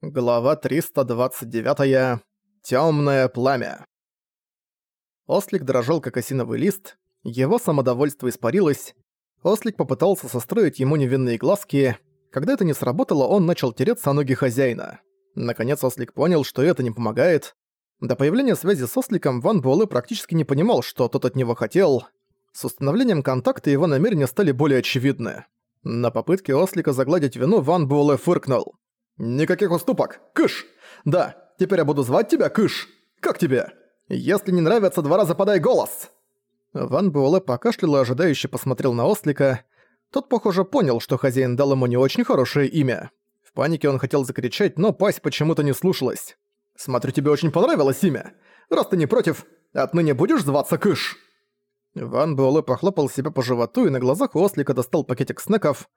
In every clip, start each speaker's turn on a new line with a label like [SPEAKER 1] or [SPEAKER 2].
[SPEAKER 1] Глава 329. Тёмное пламя. Ослик дрожал как осиновый лист, его самодовольство испарилось. Ослик попытался состроить ему невинные глазки. Когда это не сработало, он начал тереться о ноги хозяина. Наконец Ослик понял, что это не помогает. До появления связи с Осликом Ван Буэлэ практически не понимал, что тот от него хотел. С установлением контакта его намерения стали более очевидны. На попытке Ослика загладить вину Ван Буэлэ фыркнул. «Никаких уступок! Кыш! Да, теперь я буду звать тебя Кыш! Как тебе? Если не нравится, два раза подай голос!» Ван Буэлэ покашлял и ожидающе посмотрел на Ослика. Тот, похоже, понял, что хозяин дал ему не очень хорошее имя. В панике он хотел закричать, но пасть почему-то не слушалась. «Смотрю, тебе очень понравилось имя. Раз ты не против, отныне будешь зваться Кыш!» Ван Буэлэ похлопал себя по животу и на глазах у Ослика достал пакетик снеков,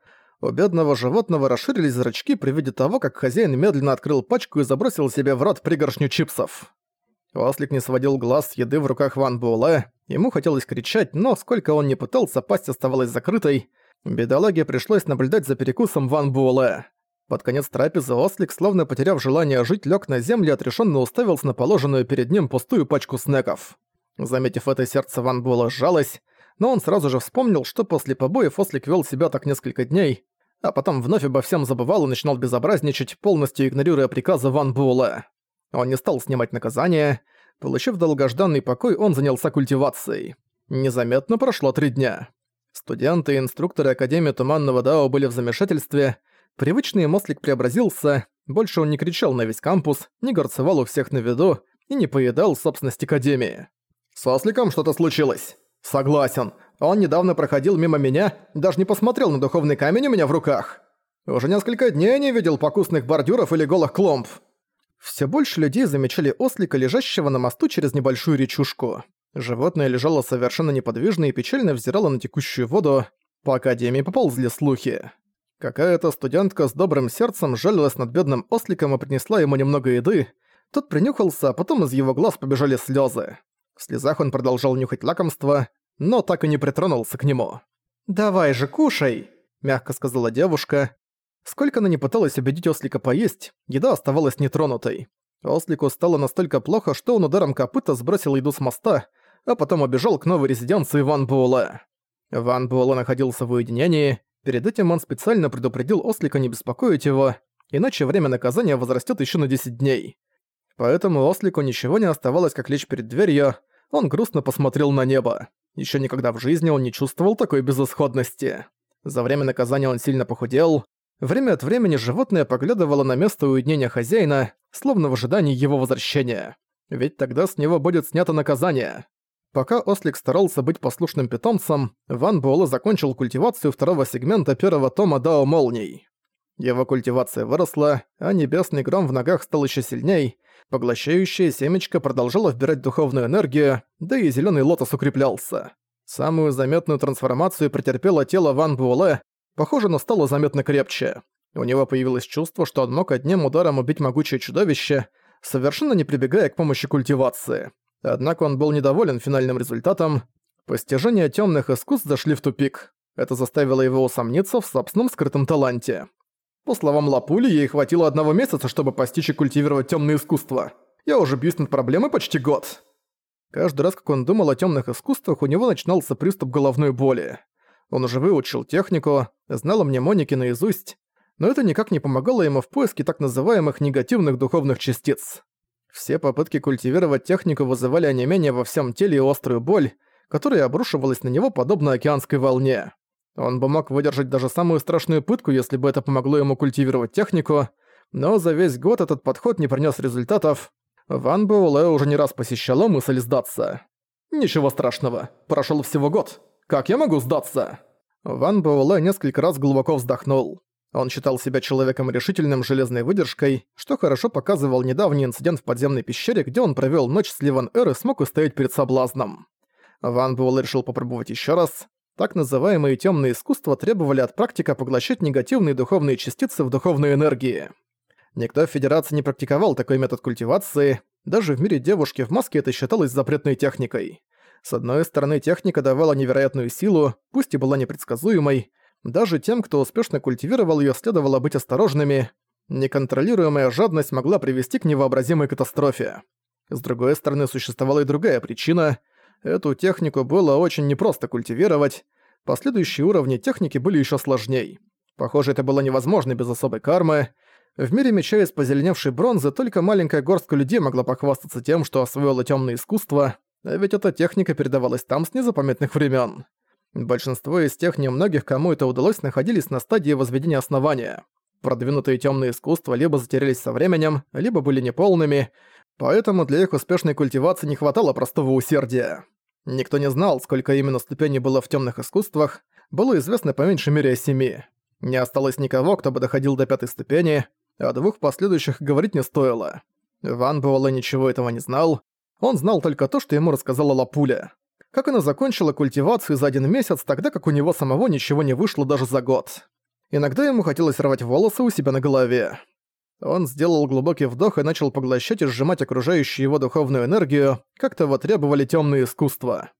[SPEAKER 1] у бедного животного расширились зрачки при виде того, как хозяин медленно открыл пачку и забросил себе в рот пригоршню чипсов. Ослик не сводил глаз с еды в руках Ван Буэлэ. Ему хотелось кричать, но сколько он ни пытался, пасть оставалась закрытой. Бедолаге пришлось наблюдать за перекусом Ван Буэлэ. Под конец трапезы Ослик, словно потеряв желание жить, лег на землю и отрешенно уставился на положенную перед ним пустую пачку снеков. Заметив это, сердце Ван Буэлэ сжалось, но он сразу же вспомнил, что после побоев Ослик вел себя так несколько дней, а потом вновь обо всем забывал и начинал безобразничать, полностью игнорируя приказы Ван Буэлэ. Он не стал снимать наказание. Получив долгожданный покой, он занялся культивацией. Незаметно прошло три дня. Студенты и инструкторы Академии Туманного Дао были в замешательстве. Привычный Мослик преобразился, больше он не кричал на весь кампус, не горцевал у всех на виду и не поедал собственность Академии. «С Осликом что-то случилось?» «Согласен. Он недавно проходил мимо меня, даже не посмотрел на духовный камень у меня в руках. Уже несколько дней не видел покусных бордюров или голых кломб. Все больше людей замечали ослика, лежащего на мосту через небольшую речушку. Животное лежало совершенно неподвижно и печально взирало на текущую воду. По академии поползли слухи. Какая-то студентка с добрым сердцем жалилась над бедным осликом и принесла ему немного еды. Тот принюхался, а потом из его глаз побежали слезы. В слезах он продолжал нюхать лакомство, но так и не притронулся к нему. «Давай же, кушай!» – мягко сказала девушка. Сколько она не пыталась убедить Ослика поесть, еда оставалась нетронутой. Ослику стало настолько плохо, что он ударом копыта сбросил еду с моста, а потом убежал к новой резиденции Ван Буэлэ. Ван Буэлэ находился в уединении, перед этим он специально предупредил Ослика не беспокоить его, иначе время наказания возрастет еще на 10 дней. Поэтому Ослику ничего не оставалось, как лечь перед дверью, он грустно посмотрел на небо. Еще никогда в жизни он не чувствовал такой безысходности. За время наказания он сильно похудел. Время от времени животное поглядывало на место уединения хозяина, словно в ожидании его возвращения. Ведь тогда с него будет снято наказание. Пока Ослик старался быть послушным питомцем, Ван Буэлэ закончил культивацию второго сегмента первого тома Дао Молний. Его культивация выросла, а небесный гром в ногах стал еще сильней, Поглощающее семечко продолжало вбирать духовную энергию, да и зеленый лотос укреплялся. Самую заметную трансформацию претерпело тело Ван Буэлэ, похоже, оно стало заметно крепче. У него появилось чувство, что он мог одним ударом убить могучее чудовище, совершенно не прибегая к помощи культивации. Однако он был недоволен финальным результатом. Постижения темных искусств зашли в тупик. Это заставило его усомниться в собственном скрытом таланте. По словам Лапули, ей хватило одного месяца, чтобы постичь и культивировать темные искусства. Я уже бьюсь над проблемой почти год. Каждый раз, как он думал о темных искусствах, у него начинался приступ головной боли. Он уже выучил технику, знал мнемоники наизусть, но это никак не помогало ему в поиске так называемых негативных духовных частиц. Все попытки культивировать технику вызывали онемение во всем теле и острую боль, которая обрушивалась на него подобно океанской волне. Он бы мог выдержать даже самую страшную пытку, если бы это помогло ему культивировать технику, но за весь год этот подход не принес результатов. Ван Буэлэ уже не раз посещала мысль сдаться. «Ничего страшного, прошел всего год. Как я могу сдаться?» Ван Буэлэ несколько раз глубоко вздохнул. Он считал себя человеком решительным железной выдержкой, что хорошо показывал недавний инцидент в подземной пещере, где он провёл ночь с Ливан Эр и смог устоять перед соблазном. Ван Буэлэ решил попробовать ещё раз, так называемые темные искусства требовали от практика поглощать негативные духовные частицы в духовной энергии. Никто в Федерации не практиковал такой метод культивации, даже в мире девушки в маске это считалось запретной техникой. С одной стороны, техника давала невероятную силу, пусть и была непредсказуемой, даже тем, кто успешно культивировал ее, следовало быть осторожными, Неконтролируемая жадность могла привести к невообразимой катастрофе. С другой стороны, существовала и другая причина. Эту технику было очень непросто культивировать. Последующие уровни техники были еще сложней. Похоже, это было невозможно без особой кармы. В мире меча из позеленевшей бронзы только маленькая горстка людей могла похвастаться тем, что освоила темное искусство, а ведь эта техника передавалась там с незапамятных времен. Большинство из тех немногих, кому это удалось, находились на стадии возведения основания. Продвинутые темные искусства либо затерялись со временем, либо были неполными, поэтому для их успешной культивации не хватало простого усердия. Никто не знал, сколько именно ступеней было в темных искусствах, было известно по меньшей мере о семи. Не осталось никого, кто бы доходил до пятой ступени, а двух последующих говорить не стоило. Ван Буэлэ ничего этого не знал, он знал только то, что ему рассказала Лапуля. Как она закончила культивацию за один месяц, тогда как у него самого ничего не вышло даже за год. Иногда ему хотелось рвать волосы у себя на голове. Он сделал глубокий вдох и начал поглощать и сжимать окружающую его духовную энергию, как того требовали темные искусства.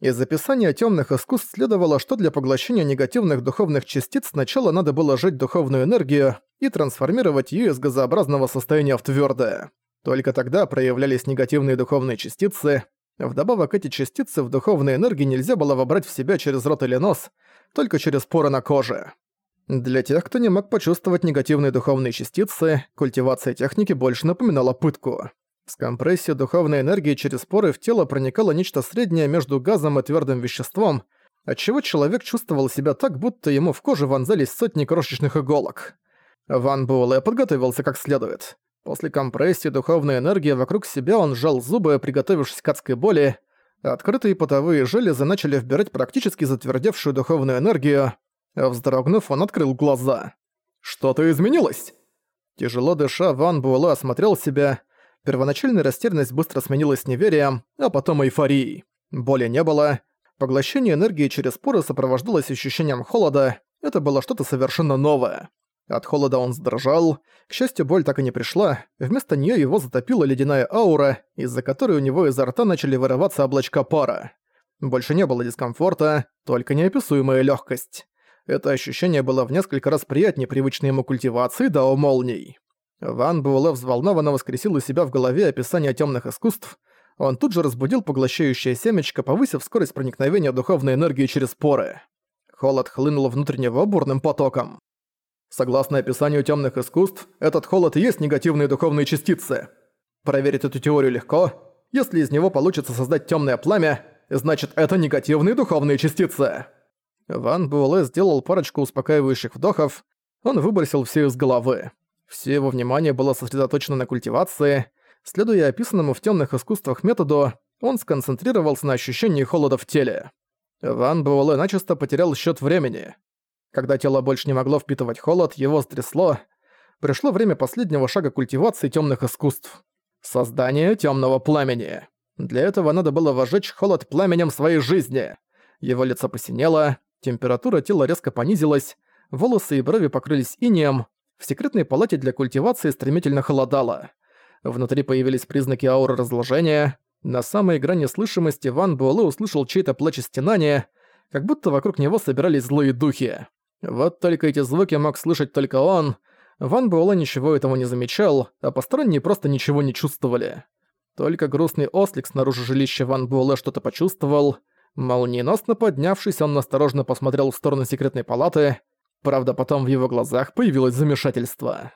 [SPEAKER 1] Из описания темных искусств следовало, что для поглощения негативных духовных частиц сначала надо было жить духовную энергию и трансформировать ее из газообразного состояния в твердое. Только тогда проявлялись негативные духовные частицы. Вдобавок эти частицы в духовной энергии нельзя было вобрать в себя через рот или нос, только через поры на коже. Для тех, кто не мог почувствовать негативные духовные частицы, культивация техники больше напоминала пытку. С компрессией духовной энергии через поры в тело проникало нечто среднее между газом и твердым веществом, отчего человек чувствовал себя так, будто ему в кожу вонзались сотни крошечных иголок. Ван Буэлэ подготовился как следует. После компрессии духовной энергии вокруг себя он сжал зубы, приготовившись к адской боли. Открытые потовые железы начали вбирать практически затвердевшую духовную энергию, Вздрогнув, он открыл глаза. «Что-то изменилось!» Тяжело дыша, Ван Буэлэ осмотрел себя. Первоначальная растерянность быстро сменилась неверием, а потом эйфорией. Боли не было. Поглощение энергии через поры сопровождалось ощущением холода. Это было что-то совершенно новое. От холода он сдрожал. К счастью, боль так и не пришла. Вместо нее его затопила ледяная аура, из-за которой у него изо рта начали вырываться облачка пара. Больше не было дискомфорта, только неописуемая легкость. Это ощущение было в несколько раз приятнее привычной ему культивации Дао Молний. Ван Буэлэ взволнованно воскресил у себя в голове описание темных искусств. Он тут же разбудил поглощающее семечко, повысив скорость проникновения духовной энергии через поры. Холод хлынул внутреннего бурным потоком. Согласно описанию темных искусств, этот холод и есть негативные духовные частицы. Проверить эту теорию легко. Если из него получится создать темное пламя, значит это негативные духовные частицы. Ван Буэлэ сделал парочку успокаивающих вдохов, он выбросил все из головы. Все его внимание было сосредоточено на культивации. Следуя описанному в темных искусствах методу, он сконцентрировался на ощущении холода в теле. Ван Буэлэ начисто потерял счет времени. Когда тело больше не могло впитывать холод, его стрясло. Пришло время последнего шага культивации темных искусств. Создание темного пламени. Для этого надо было вожечь холод пламенем своей жизни. Его лицо посинело, Температура тела резко понизилась, волосы и брови покрылись инеем, в секретной палате для культивации стремительно холодало. Внутри появились признаки ауры разложения. На самой грани слышимости Ван Буэлэ услышал чей-то плач и стенание, как будто вокруг него собирались злые духи. Вот только эти звуки мог слышать только он. Ван Буэлэ ничего этого не замечал, а посторонние просто ничего не чувствовали. Только грустный ослик снаружи жилища Ван Буэлэ что-то почувствовал — Молниеносно поднявшись, он осторожно посмотрел в сторону секретной палаты. Правда, потом в его глазах появилось замешательство.